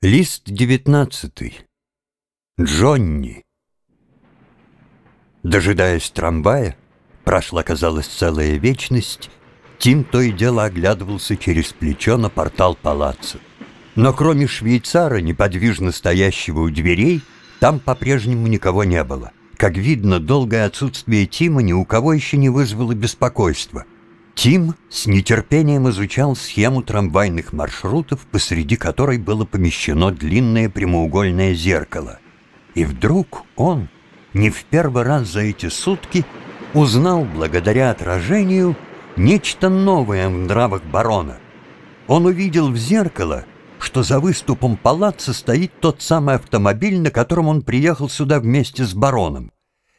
Лист девятнадцатый. Джонни. Дожидаясь трамвая, прошла, казалось, целая вечность, Тим то и дело оглядывался через плечо на портал палаца. Но кроме швейцара, неподвижно стоящего у дверей, там по-прежнему никого не было. Как видно, долгое отсутствие Тима ни у кого еще не вызвало беспокойства — Тим с нетерпением изучал схему трамвайных маршрутов, посреди которой было помещено длинное прямоугольное зеркало. И вдруг он, не в первый раз за эти сутки, узнал благодаря отражению нечто новое в нравах барона. Он увидел в зеркало, что за выступом палаца стоит тот самый автомобиль, на котором он приехал сюда вместе с бароном.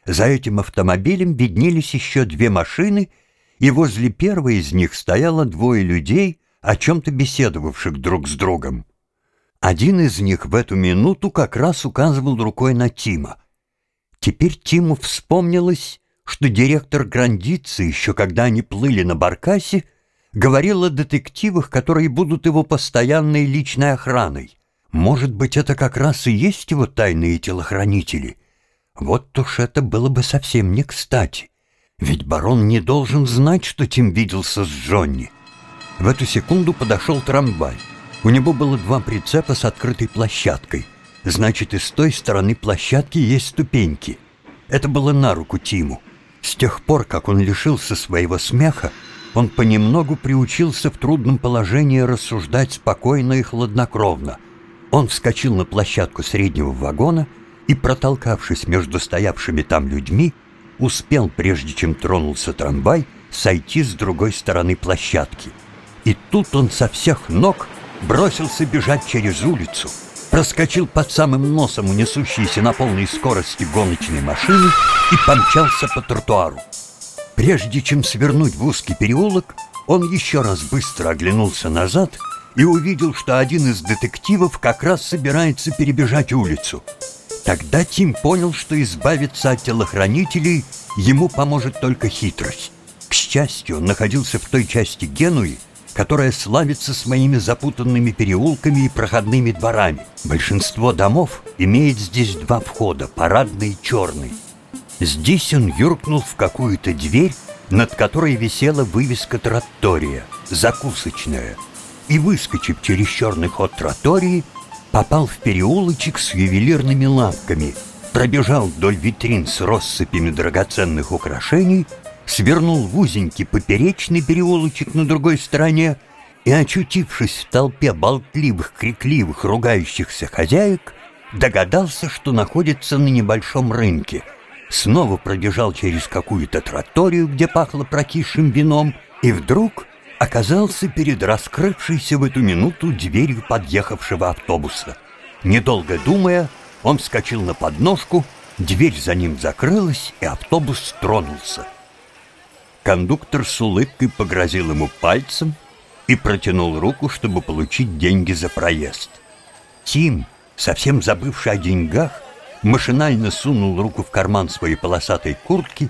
За этим автомобилем виднелись еще две машины — и возле первой из них стояло двое людей, о чем-то беседовавших друг с другом. Один из них в эту минуту как раз указывал рукой на Тима. Теперь Тиму вспомнилось, что директор Грандицы, еще когда они плыли на баркасе, говорил о детективах, которые будут его постоянной личной охраной. Может быть, это как раз и есть его тайные телохранители. Вот уж это было бы совсем не кстати. Ведь барон не должен знать, что Тим виделся с Джонни. В эту секунду подошел трамвай. У него было два прицепа с открытой площадкой. Значит, и с той стороны площадки есть ступеньки. Это было на руку Тиму. С тех пор, как он лишился своего смеха, он понемногу приучился в трудном положении рассуждать спокойно и хладнокровно. Он вскочил на площадку среднего вагона и, протолкавшись между стоявшими там людьми, успел, прежде чем тронулся трамвай, сойти с другой стороны площадки. И тут он со всех ног бросился бежать через улицу, проскочил под самым носом у несущейся на полной скорости гоночной машины и помчался по тротуару. Прежде чем свернуть в узкий переулок, он еще раз быстро оглянулся назад и увидел, что один из детективов как раз собирается перебежать улицу — Тогда Тим понял, что избавиться от телохранителей ему поможет только хитрость. К счастью, он находился в той части Генуи, которая славится своими запутанными переулками и проходными дворами. Большинство домов имеет здесь два входа, парадный и черный. Здесь он юркнул в какую-то дверь, над которой висела вывеска «Траттория», «Закусочная», и, выскочив через черный ход тротории, попал в переулочек с ювелирными лавками, пробежал вдоль витрин с россыпями драгоценных украшений, свернул в узенький поперечный переулочек на другой стороне и, очутившись в толпе болтливых, крикливых, ругающихся хозяек, догадался, что находится на небольшом рынке. Снова пробежал через какую-то троторию, где пахло прокисшим вином, и вдруг оказался перед раскрывшейся в эту минуту дверью подъехавшего автобуса. Недолго думая, он вскочил на подножку, дверь за ним закрылась, и автобус тронулся. Кондуктор с улыбкой погрозил ему пальцем и протянул руку, чтобы получить деньги за проезд. Тим, совсем забывший о деньгах, машинально сунул руку в карман своей полосатой куртки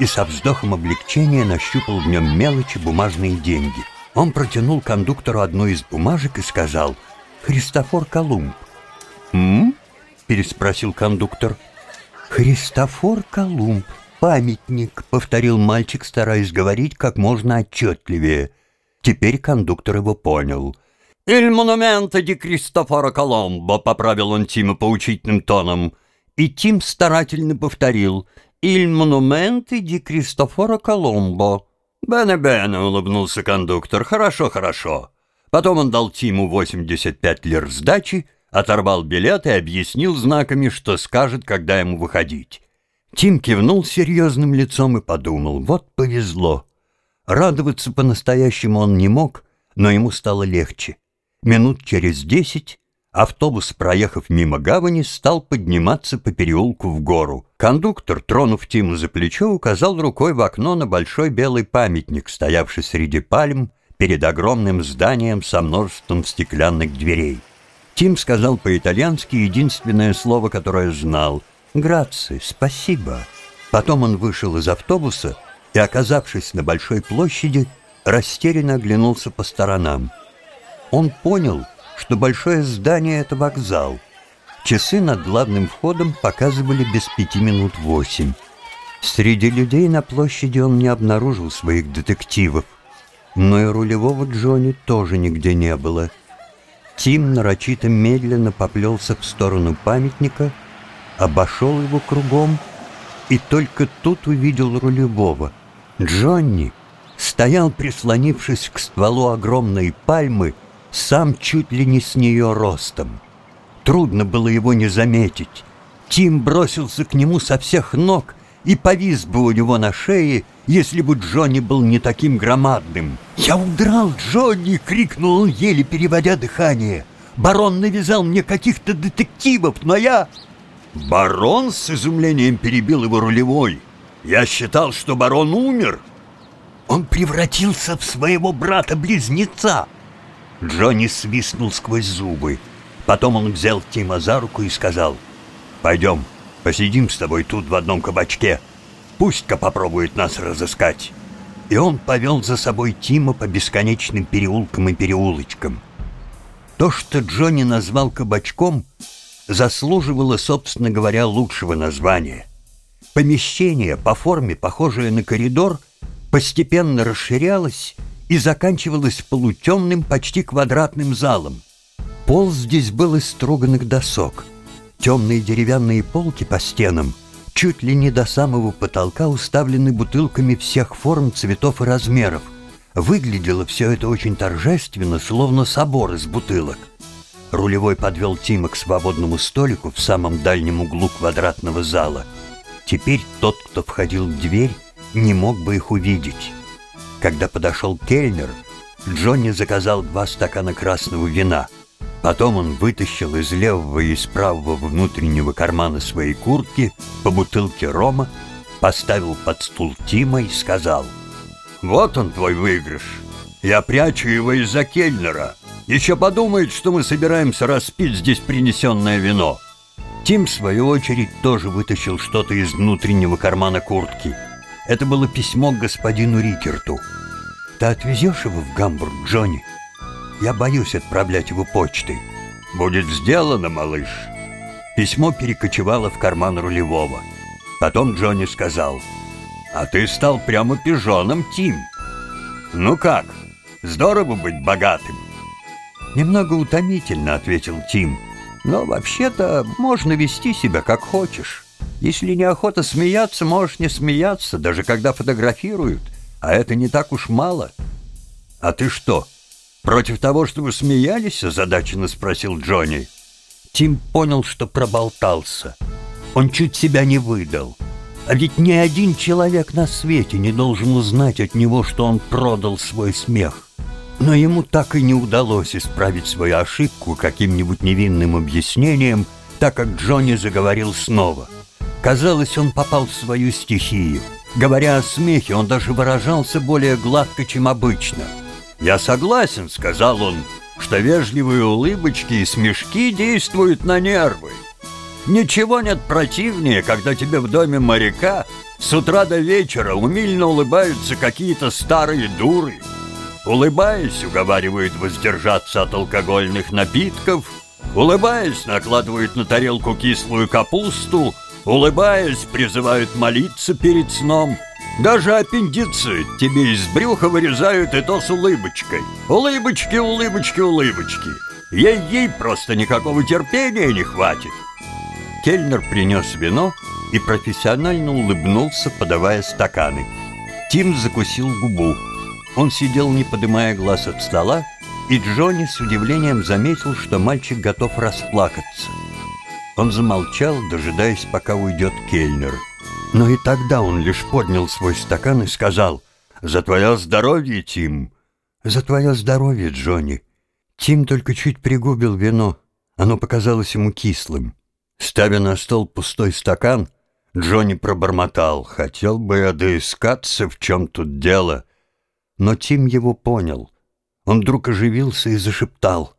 и со вздохом облегчения нащупал в нем мелочи бумажные деньги. Он протянул кондуктору одну из бумажек и сказал «Христофор Колумб». «М?», переспросил кондуктор. «Христофор Колумб, памятник», — повторил мальчик, стараясь говорить как можно отчетливее. Теперь кондуктор его понял. «Иль монумента ди Кристофора Колумба», — поправил он Тима поучительным тоном. И Тим старательно повторил — «Il monumento di Кристофора Коломбо». «Бене-бене», — улыбнулся кондуктор, — «хорошо, хорошо». Потом он дал Тиму 85 лир сдачи, оторвал билет и объяснил знаками, что скажет, когда ему выходить. Тим кивнул серьезным лицом и подумал, вот повезло. Радоваться по-настоящему он не мог, но ему стало легче. Минут через десять Автобус, проехав мимо гавани, стал подниматься по переулку в гору. Кондуктор, тронув Тима за плечо, указал рукой в окно на большой белый памятник, стоявший среди пальм перед огромным зданием со множеством стеклянных дверей. Тим сказал по-итальянски единственное слово, которое знал — «Граци, спасибо». Потом он вышел из автобуса и, оказавшись на большой площади, растерянно оглянулся по сторонам. Он понял — что большое здание — это вокзал. Часы над главным входом показывали без пяти минут восемь. Среди людей на площади он не обнаружил своих детективов. Но и рулевого Джонни тоже нигде не было. Тим нарочито медленно поплелся в сторону памятника, обошел его кругом и только тут увидел рулевого. Джонни стоял, прислонившись к стволу огромной пальмы, сам чуть ли не с нее ростом. Трудно было его не заметить. Тим бросился к нему со всех ног и повис бы у него на шее, если бы Джонни был не таким громадным. «Я удрал, Джонни!» — крикнул он, еле переводя дыхание. «Барон навязал мне каких-то детективов, но я...» «Барон?» — с изумлением перебил его рулевой. «Я считал, что барон умер». «Он превратился в своего брата-близнеца!» Джонни свистнул сквозь зубы. Потом он взял Тима за руку и сказал, «Пойдем, посидим с тобой тут в одном кабачке. Пусть-ка попробует нас разыскать». И он повел за собой Тима по бесконечным переулкам и переулочкам. То, что Джонни назвал кабачком, заслуживало, собственно говоря, лучшего названия. Помещение, по форме похожее на коридор, постепенно расширялось и заканчивалось полутемным, почти квадратным залом. Пол здесь был из строганных досок. Темные деревянные полки по стенам чуть ли не до самого потолка уставлены бутылками всех форм, цветов и размеров. Выглядело все это очень торжественно, словно собор из бутылок. Рулевой подвел Тима к свободному столику в самом дальнем углу квадратного зала. Теперь тот, кто входил в дверь, не мог бы их увидеть. Когда подошел кельнер, Джонни заказал два стакана красного вина. Потом он вытащил из левого и из правого внутреннего кармана своей куртки по бутылке рома, поставил под стул Тима и сказал, «Вот он, твой выигрыш. Я прячу его из-за кельнера. Еще подумает, что мы собираемся распить здесь принесенное вино». Тим, в свою очередь, тоже вытащил что-то из внутреннего кармана куртки – это было письмо к господину Рикерту. «Ты отвезешь его в Гамбург, Джонни? Я боюсь отправлять его почтой». «Будет сделано, малыш». Письмо перекочевало в карман рулевого. Потом Джонни сказал, «А ты стал прямо пижоном, Тим. Ну как, здорово быть богатым». «Немного утомительно», — ответил Тим. «Но вообще-то можно вести себя как хочешь». Если неохота смеяться, можешь не смеяться, даже когда фотографируют. А это не так уж мало. А ты что, против того, чтобы смеялись? Озадаченно спросил Джонни. Тим понял, что проболтался. Он чуть себя не выдал. А ведь ни один человек на свете не должен узнать от него, что он продал свой смех. Но ему так и не удалось исправить свою ошибку каким-нибудь невинным объяснением, так как Джонни заговорил снова — Казалось, он попал в свою стихию. Говоря о смехе, он даже выражался более гладко, чем обычно. «Я согласен», — сказал он, — «что вежливые улыбочки и смешки действуют на нервы. Ничего нет противнее, когда тебе в доме моряка с утра до вечера умильно улыбаются какие-то старые дуры. Улыбаясь, уговаривают воздержаться от алкогольных напитков, улыбаясь, накладывают на тарелку кислую капусту, Улыбаясь, призывают молиться перед сном. Даже аппендицит тебе из брюха вырезают и то с улыбочкой. Улыбочки, улыбочки, улыбочки. Ей-ей просто никакого терпения не хватит. Кельнер принес вино и профессионально улыбнулся, подавая стаканы. Тим закусил губу. Он сидел, не поднимая глаз от стола, и Джонни с удивлением заметил, что мальчик готов расплакаться. Он замолчал, дожидаясь, пока уйдет кельнер. Но и тогда он лишь поднял свой стакан и сказал «За твое здоровье, Тим!» «За твое здоровье, Джонни!» Тим только чуть пригубил вино. Оно показалось ему кислым. Ставя на стол пустой стакан, Джонни пробормотал. «Хотел бы я доискаться, в чем тут дело». Но Тим его понял. Он вдруг оживился и зашептал.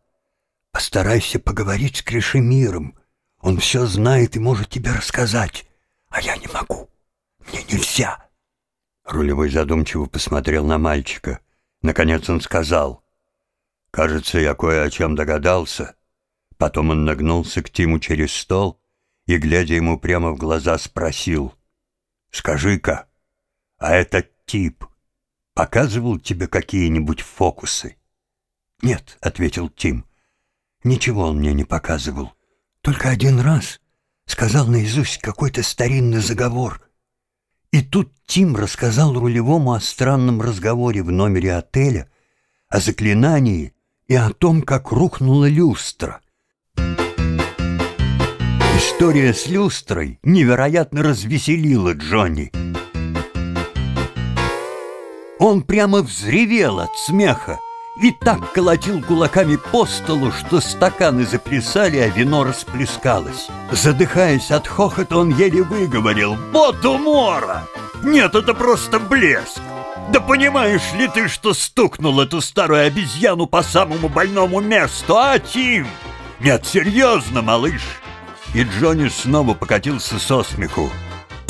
«Постарайся поговорить с Кришемиром. Он все знает и может тебе рассказать, а я не могу. Мне нельзя. Рулевой задумчиво посмотрел на мальчика. Наконец он сказал. Кажется, я кое о чем догадался. Потом он нагнулся к Тиму через стол и, глядя ему прямо в глаза, спросил. «Скажи-ка, а этот тип показывал тебе какие-нибудь фокусы?» «Нет», — ответил Тим. «Ничего он мне не показывал. Только один раз сказал наизусть какой-то старинный заговор. И тут Тим рассказал рулевому о странном разговоре в номере отеля, о заклинании и о том, как рухнула люстра. История с люстрой невероятно развеселила Джонни. Он прямо взревел от смеха и так колотил кулаками по столу, что стаканы заплясали, а вино расплескалось. Задыхаясь от хохота, он еле выговорил «Вот умора! Нет, это просто блеск! Да понимаешь ли ты, что стукнул эту старую обезьяну по самому больному месту, а, Тим? Нет, серьезно, малыш!» И Джонни снова покатился со смеху.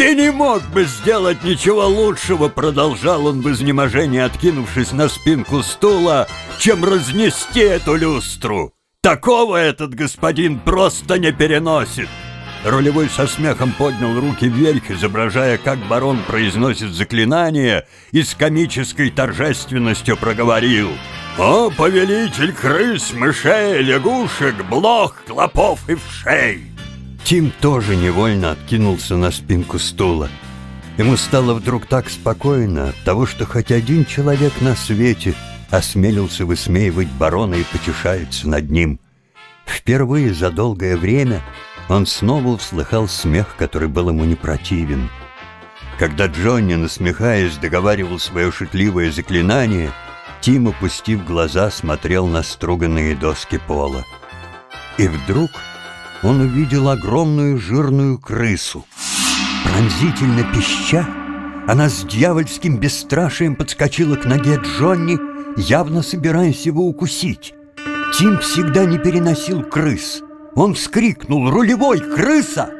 «Ты не мог бы сделать ничего лучшего!» Продолжал он в изнеможении, откинувшись на спинку стула, чем разнести эту люстру. «Такого этот господин просто не переносит!» Рулевой со смехом поднял руки вверх, изображая, как барон произносит заклинание, и с комической торжественностью проговорил «О, повелитель крыс, мышей, лягушек, блох, клопов и вшей!» Тим тоже невольно откинулся на спинку стула. Ему стало вдруг так спокойно от того, что хоть один человек на свете осмелился высмеивать барона и потешается над ним. Впервые за долгое время он снова услыхал смех, который был ему не противен. Когда Джонни, насмехаясь, договаривал свое шутливое заклинание, Тим, опустив глаза, смотрел на струганные доски пола. И вдруг он увидел огромную жирную крысу. Пронзительно пища, она с дьявольским бесстрашием подскочила к ноге Джонни, явно собираясь его укусить. Тим всегда не переносил крыс. Он вскрикнул «Рулевой! Крыса!»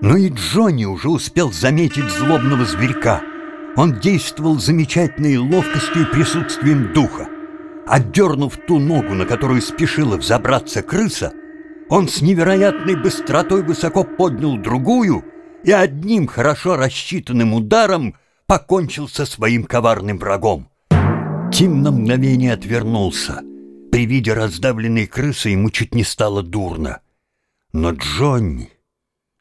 Но и Джонни уже успел заметить злобного зверька. Он действовал замечательной ловкостью и присутствием духа. Отдернув ту ногу, на которую спешила взобраться крыса, он с невероятной быстротой высоко поднял другую и одним хорошо рассчитанным ударом покончил со своим коварным врагом. Тим на мгновение отвернулся. При виде раздавленной крысы ему чуть не стало дурно. Но Джонни,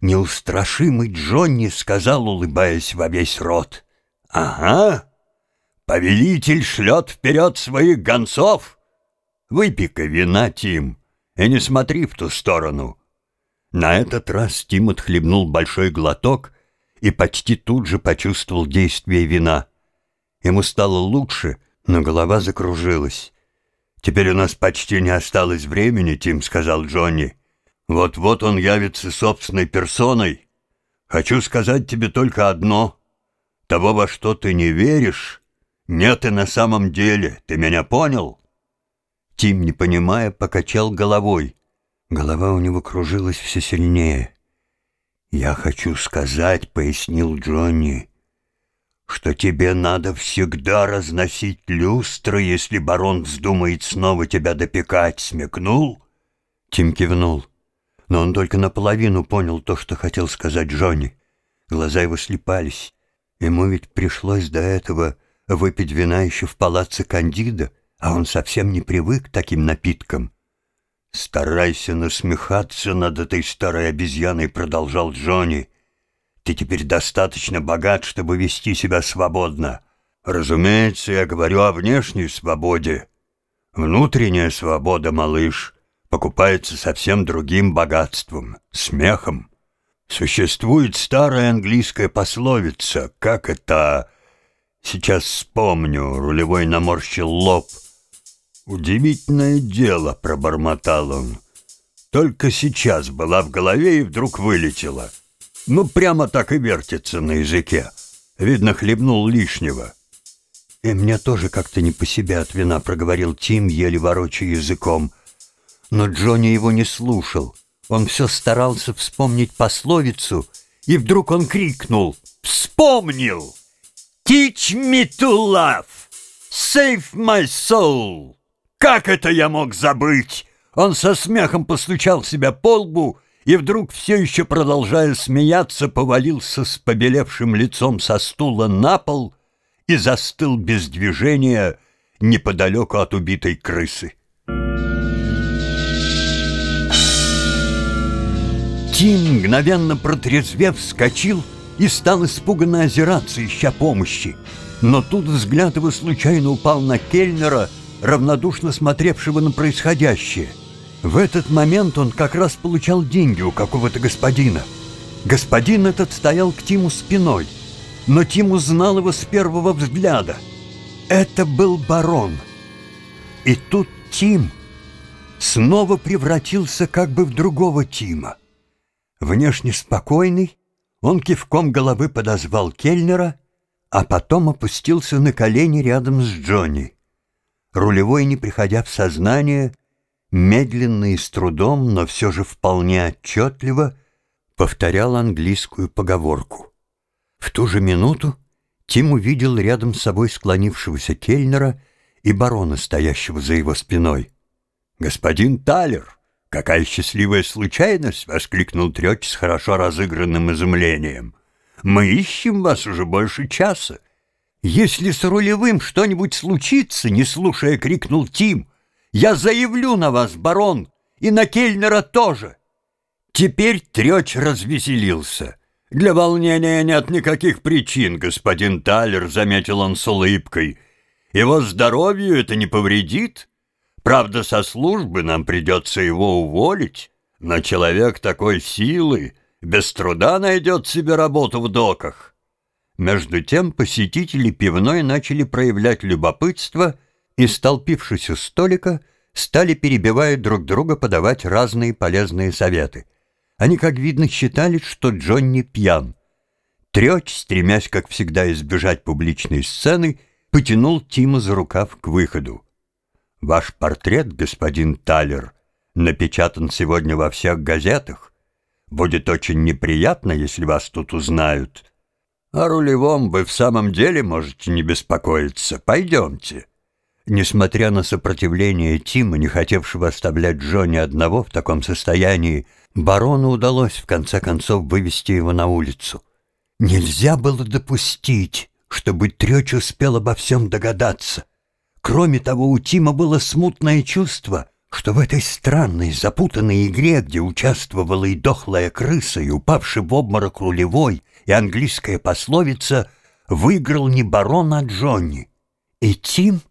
неустрашимый Джонни, сказал, улыбаясь во весь рот, «Ага, повелитель шлет вперед своих гонцов. Выпей-ка вина, Тим» и не смотри в ту сторону». На этот раз Тим отхлебнул большой глоток и почти тут же почувствовал действие вина. Ему стало лучше, но голова закружилась. «Теперь у нас почти не осталось времени», — Тим сказал Джонни. «Вот-вот он явится собственной персоной. Хочу сказать тебе только одно. Того, во что ты не веришь, нет и на самом деле. Ты меня понял?» Тим, не понимая, покачал головой. Голова у него кружилась все сильнее. «Я хочу сказать», — пояснил Джонни, «что тебе надо всегда разносить люстры, если барон вздумает снова тебя допекать. Смекнул?» Тим кивнул, но он только наполовину понял то, что хотел сказать Джонни. Глаза его слепались. Ему ведь пришлось до этого выпить вина еще в палаце Кандида — а он совсем не привык к таким напиткам. «Старайся насмехаться над этой старой обезьяной», — продолжал Джонни. «Ты теперь достаточно богат, чтобы вести себя свободно. Разумеется, я говорю о внешней свободе. Внутренняя свобода, малыш, покупается совсем другим богатством, смехом. Существует старая английская пословица, как это... Сейчас вспомню, рулевой наморщил лоб — «Удивительное дело», — пробормотал он. «Только сейчас была в голове и вдруг вылетела. Ну, прямо так и вертится на языке. Видно, хлебнул лишнего». «И мне тоже как-то не по себе от вина», — проговорил Тим, еле ворочая языком. Но Джонни его не слушал. Он все старался вспомнить пословицу, и вдруг он крикнул «Вспомнил! Teach me to love! Save my soul!» Как это я мог забыть? Он со смехом постучал себя по лбу и вдруг, все еще продолжая смеяться, повалился с побелевшим лицом со стула на пол и застыл без движения неподалеку от убитой крысы. Тим, мгновенно протрезвев, вскочил и стал испуганно озираться, ища помощи. Но тут взгляд его случайно упал на Кельнера, равнодушно смотревшего на происходящее. В этот момент он как раз получал деньги у какого-то господина. Господин этот стоял к Тиму спиной, но Тим узнал его с первого взгляда. Это был барон. И тут Тим снова превратился как бы в другого Тима. Внешне спокойный, он кивком головы подозвал Кельнера, а потом опустился на колени рядом с Джонни. Рулевой, не приходя в сознание, медленно и с трудом, но все же вполне отчетливо, повторял английскую поговорку. В ту же минуту Тим увидел рядом с собой склонившегося Кельнера и барона, стоящего за его спиной. «Господин Талер!» «Какая счастливая случайность!» — воскликнул Трёч с хорошо разыгранным изумлением. «Мы ищем вас уже больше часа. Если с рулевым что-нибудь случится, не слушая, крикнул Тим, я заявлю на вас, барон, и на Кельнера тоже». Теперь Трёч развеселился. «Для волнения нет никаких причин, господин Талер», — заметил он с улыбкой. «Его здоровью это не повредит». Правда, со службы нам придется его уволить, но человек такой силы без труда найдет себе работу в доках. Между тем посетители пивной начали проявлять любопытство и, столпившись у столика, стали, перебивая друг друга, подавать разные полезные советы. Они, как видно, считали, что Джонни пьян. Трёч, стремясь, как всегда, избежать публичной сцены, потянул Тима за рукав к выходу. Ваш портрет, господин Талер, напечатан сегодня во всех газетах. Будет очень неприятно, если вас тут узнают. О рулевом вы в самом деле можете не беспокоиться. Пойдемте». Несмотря на сопротивление Тима, не хотевшего оставлять Джонни одного в таком состоянии, барону удалось в конце концов вывести его на улицу. Нельзя было допустить, чтобы Трёч успел обо всем догадаться. Кроме того, у Тима было смутное чувство, что в этой странной, запутанной игре, где участвовала и дохлая крыса, и упавший в обморок рулевой, и английская пословица, выиграл не барон, а Джонни. И Тим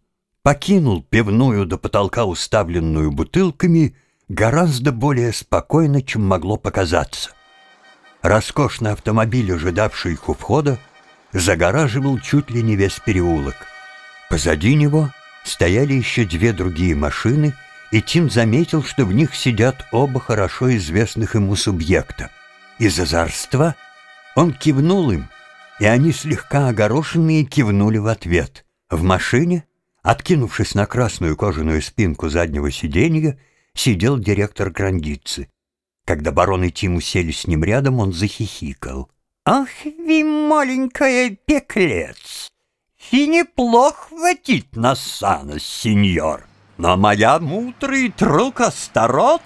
покинул пивную до потолка уставленную бутылками гораздо более спокойно, чем могло показаться. Роскошный автомобиль, ожидавший их у входа, загораживал чуть ли не весь переулок. Позади него стояли еще две другие машины, и Тим заметил, что в них сидят оба хорошо известных ему субъекта. Из озорства он кивнул им, и они слегка огорошенные кивнули в ответ. В машине, откинувшись на красную кожаную спинку заднего сиденья, сидел директор Грандицы. Когда барон и Тим сели с ним рядом, он захихикал. «Ах, вы маленькая пеклец! И неплох хватить на санос, сеньор. Но моя мудрый друг Астарот...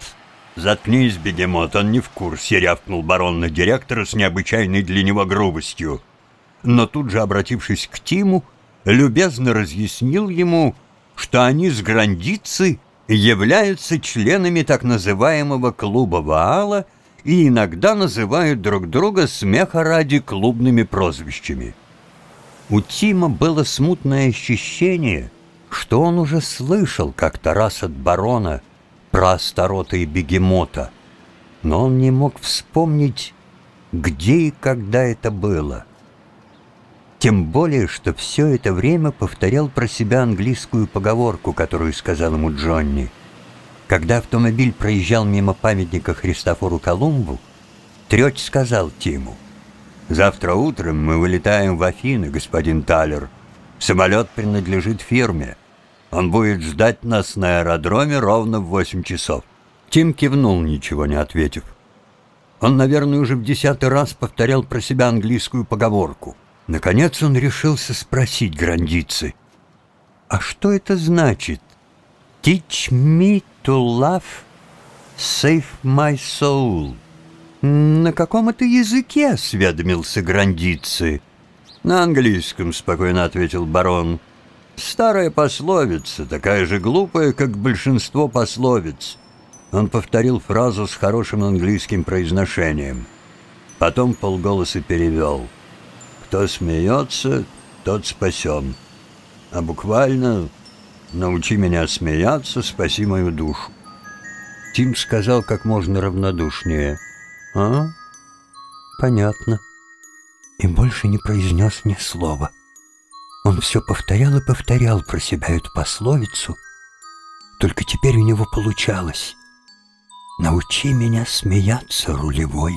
«Заткнись, бегемот, он не в курсе», — рявкнул барон на директора с необычайной для него грубостью. Но тут же, обратившись к Тиму, любезно разъяснил ему, что они с Грандицы являются членами так называемого клуба Ваала и иногда называют друг друга смеха ради клубными прозвищами. У Тима было смутное ощущение, что он уже слышал как-то раз от барона про Астарота и Бегемота, но он не мог вспомнить, где и когда это было. Тем более, что все это время повторял про себя английскую поговорку, которую сказал ему Джонни. Когда автомобиль проезжал мимо памятника Христофору Колумбу, Трёч сказал Тиму, Завтра утром мы вылетаем в Афины, господин Талер. Самолет принадлежит фирме. Он будет ждать нас на аэродроме ровно в восемь часов». Тим кивнул, ничего не ответив. Он, наверное, уже в десятый раз повторял про себя английскую поговорку. Наконец он решился спросить грандицы. «А что это значит? Teach me to love, save my soul. На каком это языке? осведомился Грандицы. На английском, спокойно ответил барон. Старая пословица, такая же глупая, как большинство пословиц. Он повторил фразу с хорошим английским произношением. Потом полголоса перевел. «Кто смеется, тот спасен». А буквально «Научи меня смеяться, спаси мою душу». Тим сказал как можно равнодушнее. «А? Понятно». И больше не произнес ни слова. Он все повторял и повторял про себя эту пословицу, только теперь у него получалось. «Научи меня смеяться, рулевой».